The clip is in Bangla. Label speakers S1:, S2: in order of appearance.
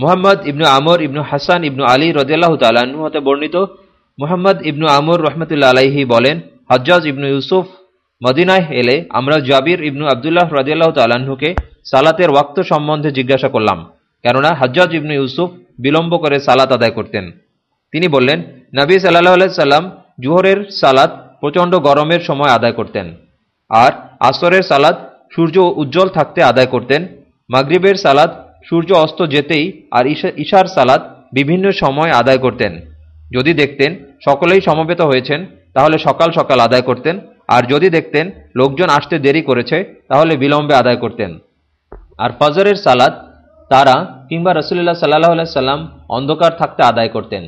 S1: মুহাম্মদ ইবনু আমর ইবনু হাসান ইবনু আলী রদিয়াল্লাহ তাল্লাহ্ন হতে বর্ণিত, মোহাম্মদ ইবনু আমর রহমতুল্লা আলাইহি বলেন, হজ্জাজ ইবনু ইউসুফ মদিনায় এলে আমরা জাবির ইবনু আবদুল্লাহ রদিয়াল্লাহ তাল্লাহ্নকে সালাতের ওয়াক্ত সম্বন্ধে জিজ্ঞাসা করলাম, কেননা হজ্জাজ ইবনু ইউসুফ বিলম্ব করে সালাত আদায় করতেন। তিনি বললেন, নবী সাল্লাহ সাল্লাম জুহরের সালাত প্রচণ্ড গরমের সময় আদায় করতেন, আর আসরের সালাদ সূর্য উজ্জ্বল থাকতে আদায় করতেন, মাগরিবের সালাদ সূর্য অস্ত যেতেই আর ইশার সালাদ বিভিন্ন সময় আদায় করতেন। যদি দেখতেন সকলেই সমবেত হয়েছেন, তাহলে সকাল সকাল আদায় করতেন। আর যদি দেখতেন লোকজন আসতে দেরি করেছে, তাহলে বিলম্বে আদায় করতেন। আর ফজরের সালাদ তারা কিংবা রসুল্লাহ সাল্লাহ সাল্লাম অন্ধকার থাকতে আদায় করতেন।